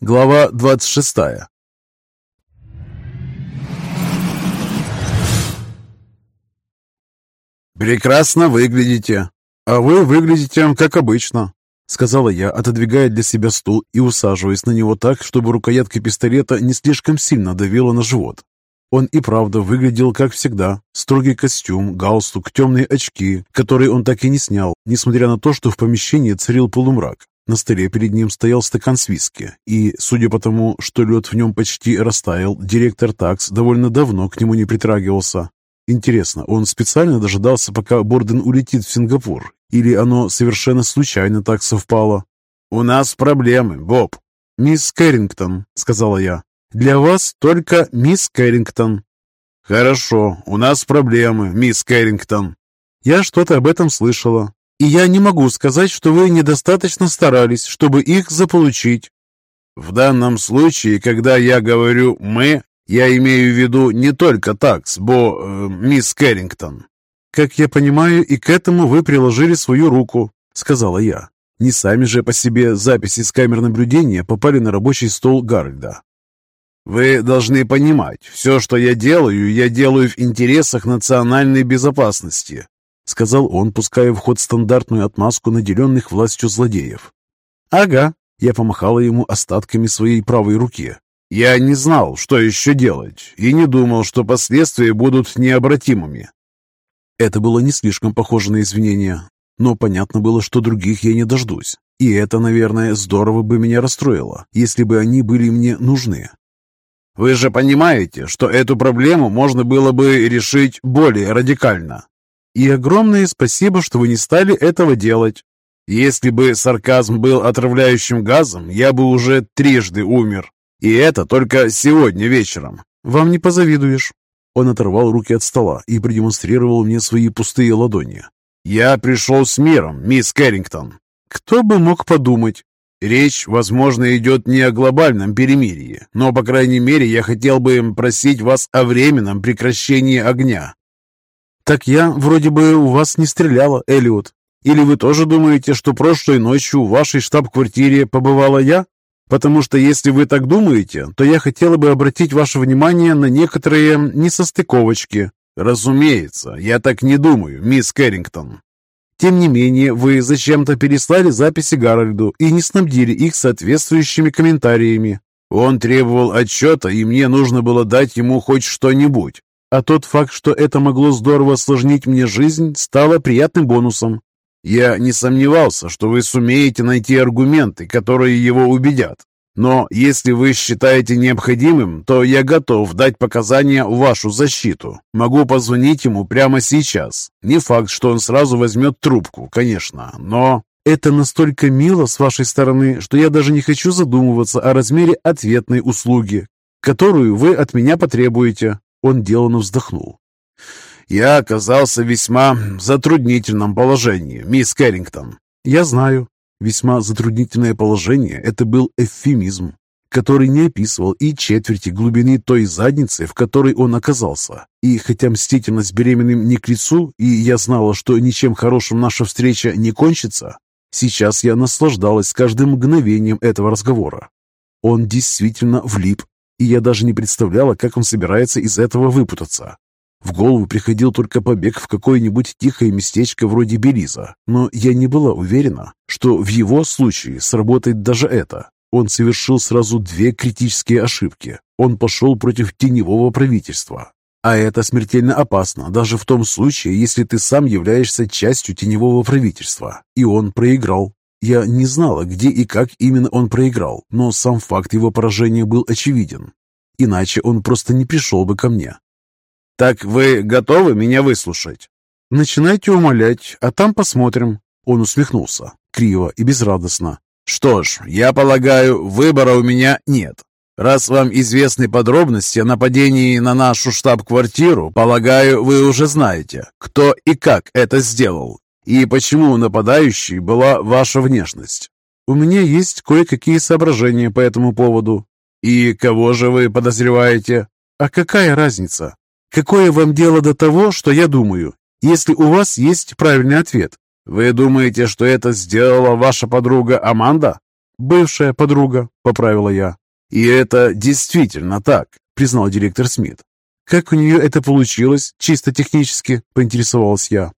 Глава 26 «Прекрасно выглядите, а вы выглядите как обычно», сказала я, отодвигая для себя стул и усаживаясь на него так, чтобы рукоятка пистолета не слишком сильно давила на живот. Он и правда выглядел как всегда. Строгий костюм, галстук, темные очки, которые он так и не снял, несмотря на то, что в помещении царил полумрак. На столе перед ним стоял стакан с виски, и, судя по тому, что лед в нем почти растаял, директор такс довольно давно к нему не притрагивался. Интересно, он специально дожидался, пока Борден улетит в Сингапур, или оно совершенно случайно так совпало? «У нас проблемы, Боб». «Мисс Кэррингтон», — сказала я. «Для вас только мисс Кэррингтон». «Хорошо, у нас проблемы, мисс Кэррингтон». «Я что-то об этом слышала. И я не могу сказать, что вы недостаточно старались, чтобы их заполучить». «В данном случае, когда я говорю «мы», я имею в виду не только такс, бо э, мисс Кэррингтон». «Как я понимаю, и к этому вы приложили свою руку», — сказала я. Не сами же по себе записи с камер наблюдения попали на рабочий стол Гарольда. Вы должны понимать, все, что я делаю, я делаю в интересах национальной безопасности, сказал он, пуская в ход стандартную отмазку наделенных властью злодеев. Ага, я помахала ему остатками своей правой руки. Я не знал, что еще делать, и не думал, что последствия будут необратимыми. Это было не слишком похоже на извинения, но понятно было, что других я не дождусь. И это, наверное, здорово бы меня расстроило, если бы они были мне нужны. Вы же понимаете, что эту проблему можно было бы решить более радикально. И огромное спасибо, что вы не стали этого делать. Если бы сарказм был отравляющим газом, я бы уже трижды умер. И это только сегодня вечером. Вам не позавидуешь. Он оторвал руки от стола и продемонстрировал мне свои пустые ладони. «Я пришел с миром, мисс Кэррингтон». «Кто бы мог подумать?» Речь, возможно, идет не о глобальном перемирии, но, по крайней мере, я хотел бы просить вас о временном прекращении огня. Так я вроде бы у вас не стреляла, Элиот. Или вы тоже думаете, что прошлой ночью в вашей штаб-квартире побывала я? Потому что если вы так думаете, то я хотела бы обратить ваше внимание на некоторые несостыковочки. Разумеется, я так не думаю, мисс Кэррингтон. Тем не менее, вы зачем-то переслали записи Гарольду и не снабдили их соответствующими комментариями. Он требовал отчета, и мне нужно было дать ему хоть что-нибудь. А тот факт, что это могло здорово осложнить мне жизнь, стало приятным бонусом. Я не сомневался, что вы сумеете найти аргументы, которые его убедят. Но если вы считаете необходимым, то я готов дать показания в вашу защиту. Могу позвонить ему прямо сейчас. Не факт, что он сразу возьмет трубку, конечно, но... Это настолько мило с вашей стороны, что я даже не хочу задумываться о размере ответной услуги, которую вы от меня потребуете. Он деланно вздохнул. Я оказался в весьма затруднительном положении, мисс Кэррингтон. Я знаю. Весьма затруднительное положение – это был эвфемизм, который не описывал и четверти глубины той задницы, в которой он оказался. И хотя мстительность беременным не к лицу, и я знала, что ничем хорошим наша встреча не кончится, сейчас я наслаждалась каждым мгновением этого разговора. Он действительно влип, и я даже не представляла, как он собирается из этого выпутаться. В голову приходил только побег в какое-нибудь тихое местечко вроде Белиза, но я не была уверена, что в его случае сработает даже это. Он совершил сразу две критические ошибки. Он пошел против теневого правительства. А это смертельно опасно, даже в том случае, если ты сам являешься частью теневого правительства. И он проиграл. Я не знала, где и как именно он проиграл, но сам факт его поражения был очевиден. Иначе он просто не пришел бы ко мне. «Так вы готовы меня выслушать?» «Начинайте умолять, а там посмотрим». Он усмехнулся, криво и безрадостно. «Что ж, я полагаю, выбора у меня нет. Раз вам известны подробности о нападении на нашу штаб-квартиру, полагаю, вы уже знаете, кто и как это сделал, и почему нападающей была ваша внешность. У меня есть кое-какие соображения по этому поводу. И кого же вы подозреваете? А какая разница? Какое вам дело до того, что я думаю, если у вас есть правильный ответ? Вы думаете, что это сделала ваша подруга Аманда? Бывшая подруга, поправила я. И это действительно так, признал директор Смит. Как у нее это получилось, чисто технически, поинтересовалась я.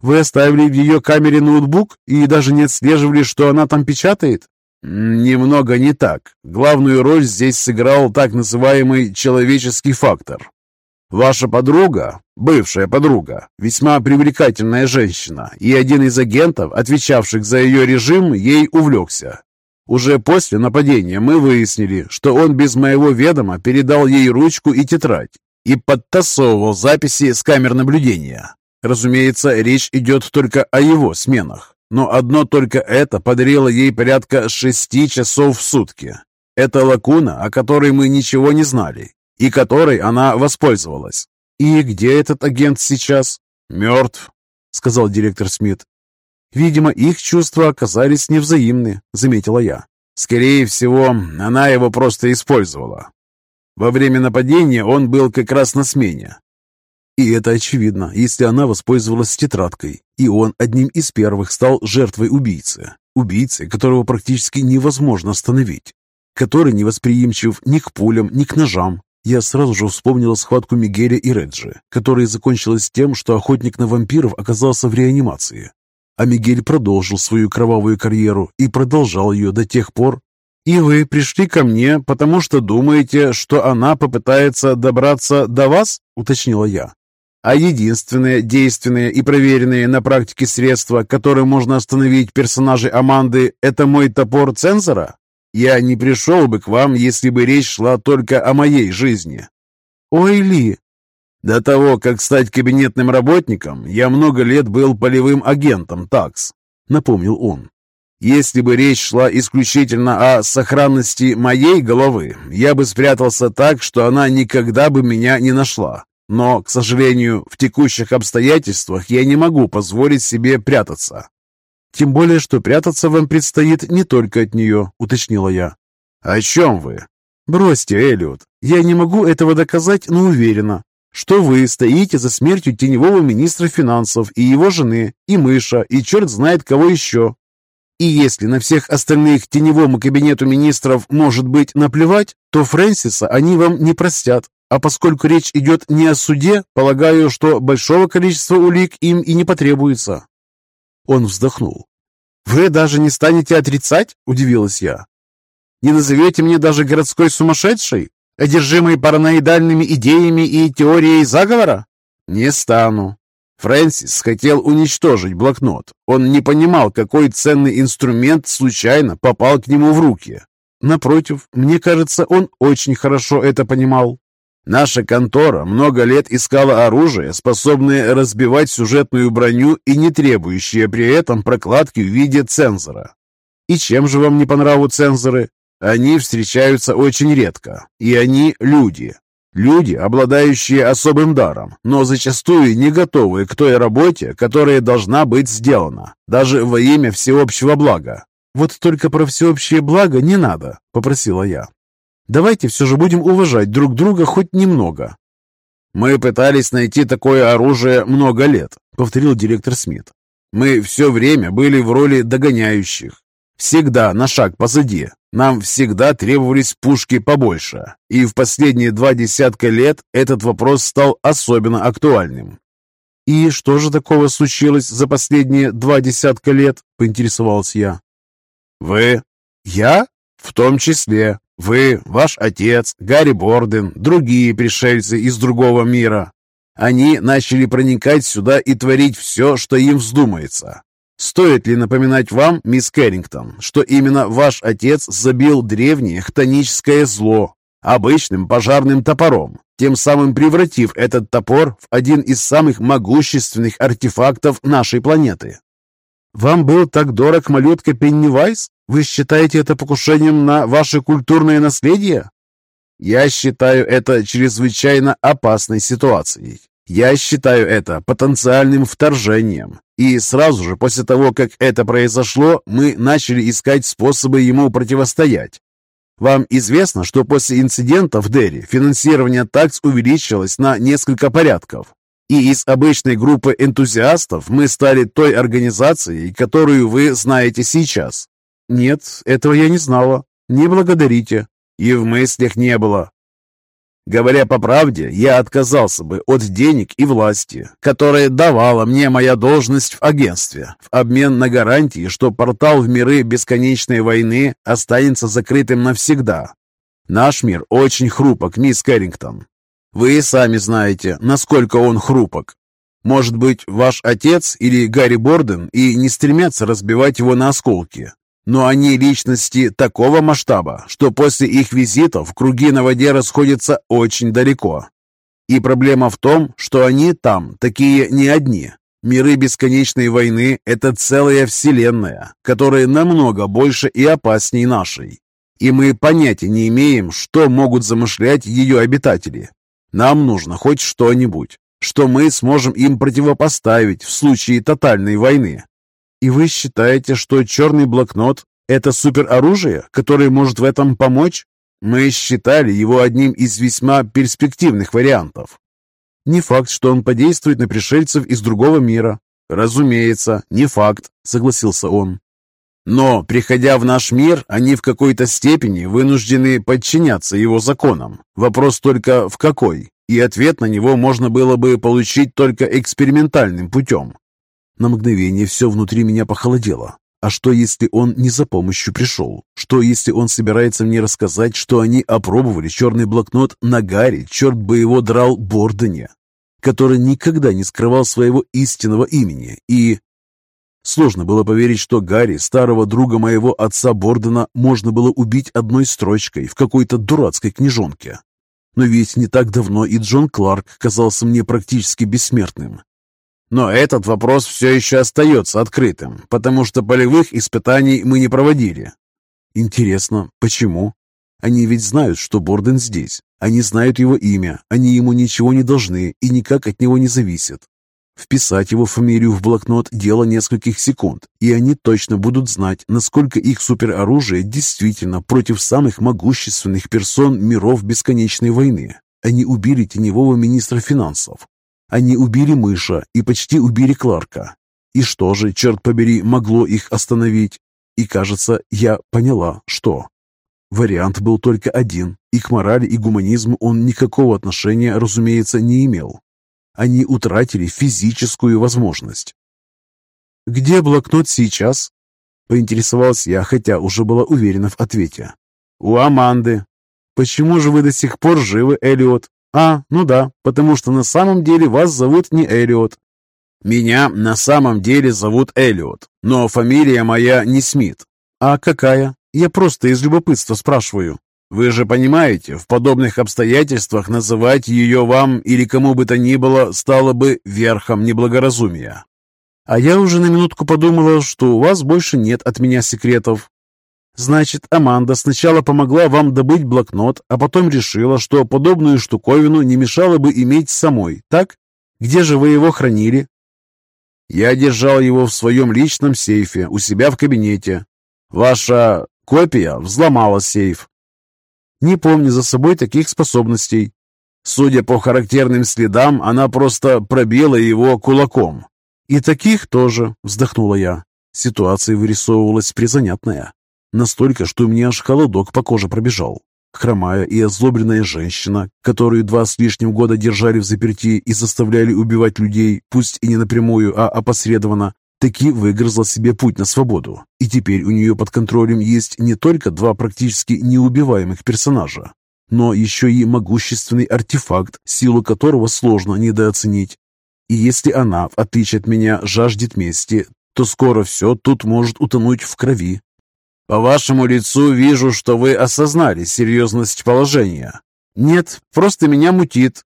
Вы оставили в ее камере ноутбук и даже не отслеживали, что она там печатает? Немного не так. Главную роль здесь сыграл так называемый человеческий фактор. Ваша подруга, бывшая подруга, весьма привлекательная женщина, и один из агентов, отвечавших за ее режим, ей увлекся. Уже после нападения мы выяснили, что он без моего ведома передал ей ручку и тетрадь и подтасовывал записи с камер наблюдения. Разумеется, речь идет только о его сменах, но одно только это подарило ей порядка шести часов в сутки. Это лакуна, о которой мы ничего не знали, и которой она воспользовалась. «И где этот агент сейчас?» «Мертв», — сказал директор Смит. «Видимо, их чувства оказались невзаимны», — заметила я. «Скорее всего, она его просто использовала. Во время нападения он был как раз на смене. И это очевидно, если она воспользовалась тетрадкой, и он одним из первых стал жертвой убийцы. Убийцы, которого практически невозможно остановить, который не восприимчив ни к пулям, ни к ножам. Я сразу же вспомнила схватку Мигеля и Реджи, которая закончилась тем, что охотник на вампиров оказался в реанимации. А Мигель продолжил свою кровавую карьеру и продолжал ее до тех пор, «И вы пришли ко мне, потому что думаете, что она попытается добраться до вас?» — уточнила я. А единственное действенное и проверенное на практике средство, которым можно остановить персонажей Аманды, это мой топор цензора? Я не пришел бы к вам, если бы речь шла только о моей жизни. Ой, Ли, до того, как стать кабинетным работником, я много лет был полевым агентом ТАКС, напомнил он. Если бы речь шла исключительно о сохранности моей головы, я бы спрятался так, что она никогда бы меня не нашла. Но, к сожалению, в текущих обстоятельствах я не могу позволить себе прятаться. Тем более, что прятаться вам предстоит не только от нее, уточнила я. О чем вы? Бросьте, Эллиот. Я не могу этого доказать, но уверена, что вы стоите за смертью теневого министра финансов и его жены, и мыша, и черт знает кого еще. И если на всех остальных теневому кабинету министров может быть наплевать, то Фрэнсиса они вам не простят. А поскольку речь идет не о суде, полагаю, что большого количества улик им и не потребуется. Он вздохнул. «Вы даже не станете отрицать?» – удивилась я. «Не назовете мне даже городской сумасшедшей, одержимой параноидальными идеями и теорией заговора?» «Не стану». Фрэнсис хотел уничтожить блокнот. Он не понимал, какой ценный инструмент случайно попал к нему в руки. Напротив, мне кажется, он очень хорошо это понимал. Наша контора много лет искала оружие, способное разбивать сюжетную броню и не требующее при этом прокладки в виде цензора. И чем же вам не по нраву цензоры? Они встречаются очень редко, и они люди. Люди, обладающие особым даром, но зачастую не готовые к той работе, которая должна быть сделана, даже во имя всеобщего блага. «Вот только про всеобщее благо не надо», — попросила я. Давайте все же будем уважать друг друга хоть немного». «Мы пытались найти такое оружие много лет», — повторил директор Смит. «Мы все время были в роли догоняющих. Всегда на шаг позади. Нам всегда требовались пушки побольше. И в последние два десятка лет этот вопрос стал особенно актуальным. «И что же такого случилось за последние два десятка лет?» – поинтересовался я. «Вы?» «Я?» «В том числе. Вы, ваш отец, Гарри Борден, другие пришельцы из другого мира. Они начали проникать сюда и творить все, что им вздумается. Стоит ли напоминать вам, мисс Кэррингтон, что именно ваш отец забил древнее хтоническое зло обычным пожарным топором, тем самым превратив этот топор в один из самых могущественных артефактов нашей планеты? «Вам был так дорог малютка Пеннивайз? Вы считаете это покушением на ваше культурное наследие?» «Я считаю это чрезвычайно опасной ситуацией. Я считаю это потенциальным вторжением. И сразу же после того, как это произошло, мы начали искать способы ему противостоять. Вам известно, что после инцидента в Дерри финансирование ТАКС увеличилось на несколько порядков. И из обычной группы энтузиастов мы стали той организацией, которую вы знаете сейчас. «Нет, этого я не знала. Не благодарите». «И в мыслях не было. Говоря по правде, я отказался бы от денег и власти, которые давала мне моя должность в агентстве, в обмен на гарантии, что портал в миры бесконечной войны останется закрытым навсегда. Наш мир очень хрупок, мисс Кэррингтон. Вы сами знаете, насколько он хрупок. Может быть, ваш отец или Гарри Борден и не стремятся разбивать его на осколки, но они личности такого масштаба, что после их визитов круги на воде расходятся очень далеко. И проблема в том, что они там такие не одни. Миры бесконечной войны – это целая вселенная, которая намного больше и опаснее нашей. И мы понятия не имеем, что могут замышлять ее обитатели. Нам нужно хоть что-нибудь, что мы сможем им противопоставить в случае тотальной войны. И вы считаете, что черный блокнот – это супероружие, которое может в этом помочь? Мы считали его одним из весьма перспективных вариантов. Не факт, что он подействует на пришельцев из другого мира. Разумеется, не факт, согласился он. Но, приходя в наш мир, они в какой-то степени вынуждены подчиняться его законам. Вопрос только в какой? И ответ на него можно было бы получить только экспериментальным путем. На мгновение все внутри меня похолодело. А что, если он не за помощью пришел? Что, если он собирается мне рассказать, что они опробовали черный блокнот на Гарри, черт бы его драл, Бордене, который никогда не скрывал своего истинного имени, и... Сложно было поверить, что Гарри, старого друга моего отца Бордена, можно было убить одной строчкой в какой-то дурацкой книжонке. Но ведь не так давно и Джон Кларк казался мне практически бессмертным. Но этот вопрос все еще остается открытым, потому что полевых испытаний мы не проводили. Интересно, почему? Они ведь знают, что Борден здесь. Они знают его имя, они ему ничего не должны и никак от него не зависят. Вписать его фамилию в блокнот – дело нескольких секунд, и они точно будут знать, насколько их супероружие действительно против самых могущественных персон миров бесконечной войны. Они убили теневого министра финансов, они убили мыша и почти убили Кларка. И что же, черт побери, могло их остановить? И, кажется, я поняла, что. Вариант был только один, и к морали и гуманизму он никакого отношения, разумеется, не имел. Они утратили физическую возможность. «Где блокнот сейчас?» Поинтересовалась я, хотя уже была уверена в ответе. «У Аманды». «Почему же вы до сих пор живы, Элиот?» «А, ну да, потому что на самом деле вас зовут не Элиот». «Меня на самом деле зовут Элиот, но фамилия моя не Смит». «А какая? Я просто из любопытства спрашиваю». «Вы же понимаете, в подобных обстоятельствах называть ее вам или кому бы то ни было стало бы верхом неблагоразумия». «А я уже на минутку подумала, что у вас больше нет от меня секретов. Значит, Аманда сначала помогла вам добыть блокнот, а потом решила, что подобную штуковину не мешало бы иметь самой, так? Где же вы его хранили? Я держал его в своем личном сейфе у себя в кабинете. Ваша копия взломала сейф. Не помню за собой таких способностей. Судя по характерным следам, она просто пробила его кулаком. И таких тоже, вздохнула я. Ситуация вырисовывалась призанятная. Настолько, что у меня аж холодок по коже пробежал. Хромая и озлобленная женщина, которую два с лишним года держали в заперти и заставляли убивать людей, пусть и не напрямую, а опосредованно, таки выгрызла себе путь на свободу. И теперь у нее под контролем есть не только два практически неубиваемых персонажа, но еще и могущественный артефакт, силу которого сложно недооценить. И если она, в отличие от меня, жаждет мести, то скоро все тут может утонуть в крови, по вашему лицу вижу, что вы осознали серьезность положения. Нет, просто меня мутит.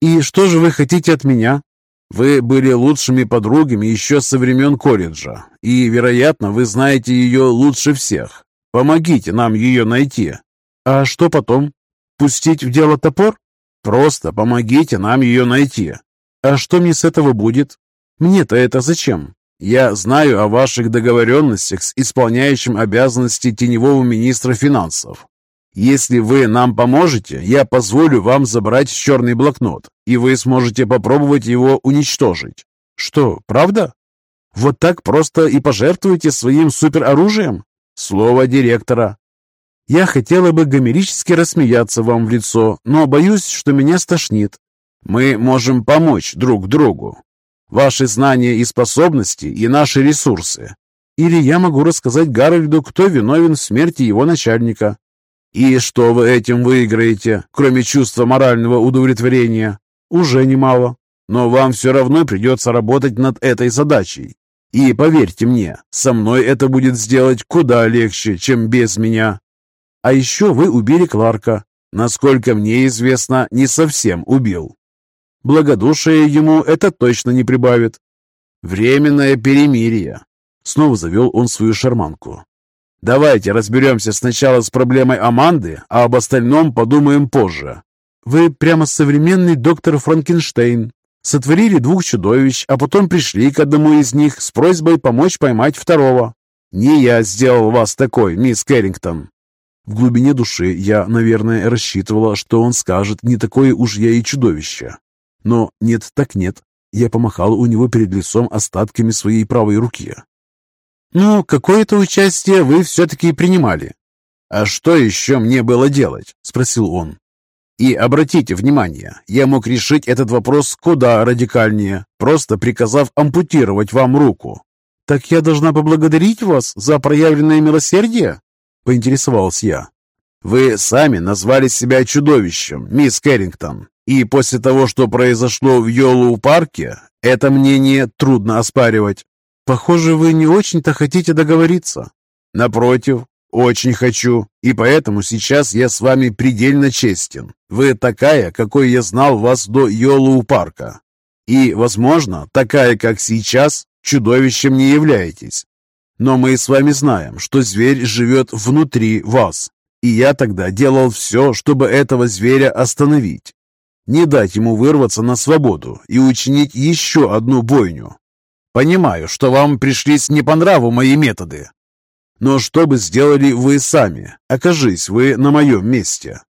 И что же вы хотите от меня? Вы были лучшими подругами еще со времен колледжа, и, вероятно, вы знаете ее лучше всех. Помогите нам ее найти. А что потом? Пустить в дело топор? Просто помогите нам ее найти. А что мне с этого будет? Мне-то это зачем? Я знаю о ваших договоренностях с исполняющим обязанности теневого министра финансов. Если вы нам поможете, я позволю вам забрать черный блокнот, и вы сможете попробовать его уничтожить. Что, правда? Вот так просто и пожертвуете своим супероружием? Слово директора. Я хотела бы гомерически рассмеяться вам в лицо, но боюсь, что меня стошнит. Мы можем помочь друг другу. Ваши знания и способности и наши ресурсы. Или я могу рассказать Гарольду, кто виновен в смерти его начальника. И что вы этим выиграете, кроме чувства морального удовлетворения? Уже немало. Но вам все равно придется работать над этой задачей. И поверьте мне, со мной это будет сделать куда легче, чем без меня. А еще вы убили Кларка. Насколько мне известно, не совсем убил. Благодушие ему это точно не прибавит. Временное перемирие. Снова завел он свою шарманку. Давайте разберемся сначала с проблемой Аманды, а об остальном подумаем позже. Вы прямо современный доктор Франкенштейн. Сотворили двух чудовищ, а потом пришли к одному из них с просьбой помочь поймать второго. Не я сделал вас такой, мисс Кэррингтон. В глубине души я, наверное, рассчитывала, что он скажет «не такое уж я и чудовище». Но нет так нет. Я помахала у него перед лицом остатками своей правой руки. «Ну, какое-то участие вы все-таки принимали». «А что еще мне было делать?» – спросил он. И обратите внимание, я мог решить этот вопрос куда радикальнее, просто приказав ампутировать вам руку. «Так я должна поблагодарить вас за проявленное милосердие?» – поинтересовался я. «Вы сами назвали себя чудовищем, мисс Кэррингтон, и после того, что произошло в Йолоу-парке, это мнение трудно оспаривать. Похоже, вы не очень-то хотите договориться». «Напротив, очень хочу, и поэтому сейчас я с вами предельно честен. Вы такая, какой я знал вас до Йолоу-парка. И, возможно, такая, как сейчас, чудовищем не являетесь. Но мы с вами знаем, что зверь живет внутри вас. И я тогда делал все, чтобы этого зверя остановить. Не дать ему вырваться на свободу и учинить еще одну бойню. Понимаю, что вам пришлись не по нраву мои методы. Но что бы сделали вы сами, окажись вы на моем месте?